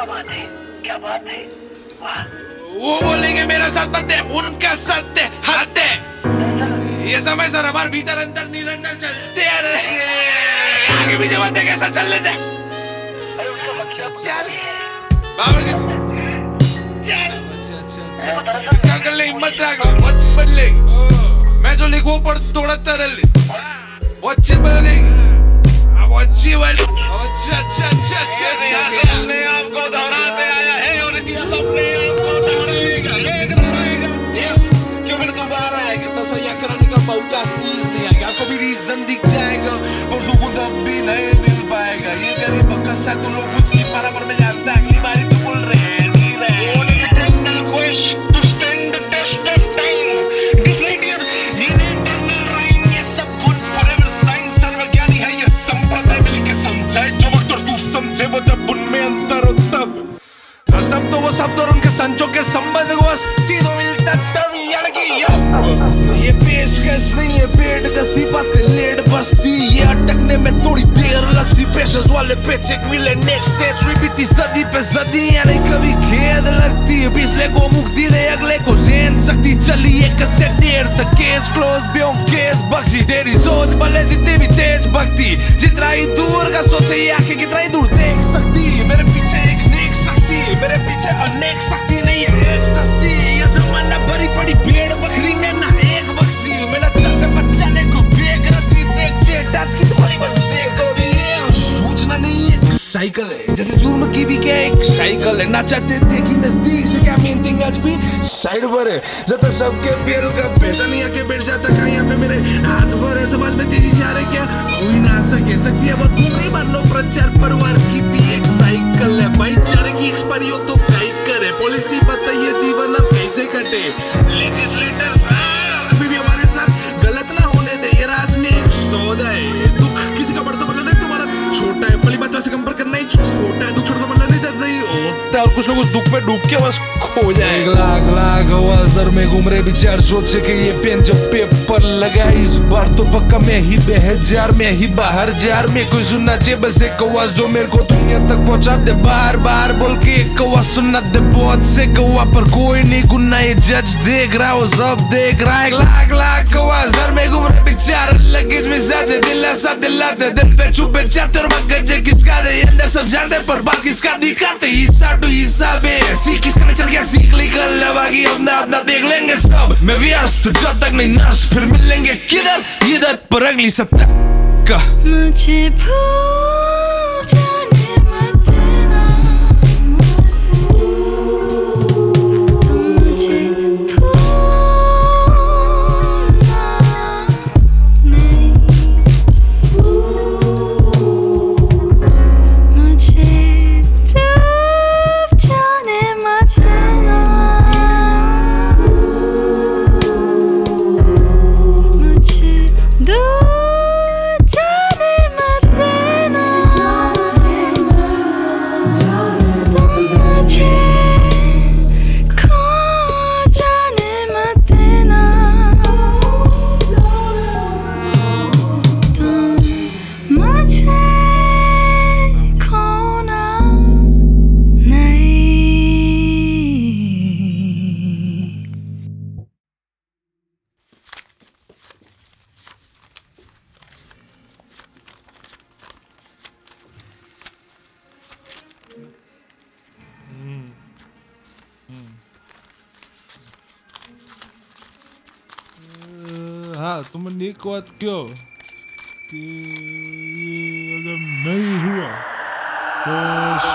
क्या बात है? क्या बात है? वाह। वो बोलेंगे, मेरे साथ दे उनके हाथ दे ये समय सर, हमारे भीतर अंदर निरंतर चलते आगे पीछे मत दे कैसा चल लेते कर ले, हिम्मत रख बहुत बदलेगी मैं जो लिखूं पर थोड़ा तरल। बदलेगी अच्छी बदले अच्छा अच्छा अच्छा अच्छा अच्छा हमने आपको दोहराते आया है और आपको दोहराएगा एक दोहराएगा Yes, क्यों फिर दोबारा आएगा तो सही करने का मौका प्लीज़ नहीं आएगा आपको भी रीजन दिख जाएगा परसों को तब भी नहीं मिल पाएगा ये मेरी बकस है तुम लोग बराबर में जानता अगली तब तो वो शब्द और उनके संचों के संबंध को अस्तित्व मिलता अब ये पेशकश नहीं है, पेट कस्ती बातें लेट बस्ती। ये अटकने में थोड़ी देर लगती। पेशेंस वाले पेचेक मिले नेक्स्ट सेंचुरी बीती सदी पे सदी। यानी कभी खेद लगती है, पिछले को मुक्ति दे, अगले को जेन सकती। चली एक से डेढ़ तक केस क्लोज ब्यों केस बख्शी तेरी सोच, भले जितनी भी तेज भक्ति। जितना ही दूर का सोचे आँखें कितना ही दूर देख सकती। मेरे पीछे एक मेरे पीछे अनेक शक्ति नहीं है। एक सस्ती ये जमाना भरी पड़ी भेड़ बकरी में ना एक बक्सी। मेरा चलते बचाने को बेग रसी देख के टच की थोड़ी बस देखो। सूचना नहीं है साइकिल है। जैसे जुर्म की भी क्या एक साइकिल है। ना चाहते देखी नज़दीक से क्या मेन थिंग आज भी साइड पर है। जब तक सबके पेल का पैसा नहीं आके बैठ जाता, कहीं यहाँ पे मेरे हाथ पर है। समाज में तेरी जा रहे क्या? कोई ना सके सकती है बहुत दूर नहीं मान। लो प्रचार परिवार की भी एक साइकिल है। भाईचारे की पढ़ियो तो गाइड करे। पॉलिसी बताइए, जीवन अब कैसे कटे? लेजिस्लेटर अभी भी हमारे साथ गलत ना होने दे, ये राज में एक सौदा है। दुख किसी का बढ़ता तुम्हारा छोटा है। पहली बात कंपेयर करना ही छोटा है। दुख छोटा होता है और कुछ लोग उस दुख में डूब के बस खो जाए। लाख लाख आवाजर में घूम रहे विचार सोचे कि ये पेन जब पेपर लगा इस बार तो पक्का मैं ही बेहजार में ही बाहर जार में कोई सुनना चाहिए, बस एक आवाज़ जो मेरे को दुनिया तक पहुँचा दे। बार बार बोल के एक आवाज़ सुनना दे, बहुत से गवा पर कोई नहीं गुन्ना ये जज देख रहा हो सब देख रहा है। लाख लाख विचार लगेज में सा दिल दिलाते, दिल पे छुपे चातर मगज किसका दे अंदर सब जानते पर बात किसका दिखाते? हिस्सा टू हिस्सा बे सी किसका चल गया? सीख ली कल लवागी अपना अपना देख लेंगे सब। मैं व्यस्त, जब तक नहीं नर्स फिर मिलेंगे किधर? इधर पर अगली सत्ता का। मुझे भूल हम्म। हाँ तुमने एक बात क्यों? कि अगर नहीं हुआ तो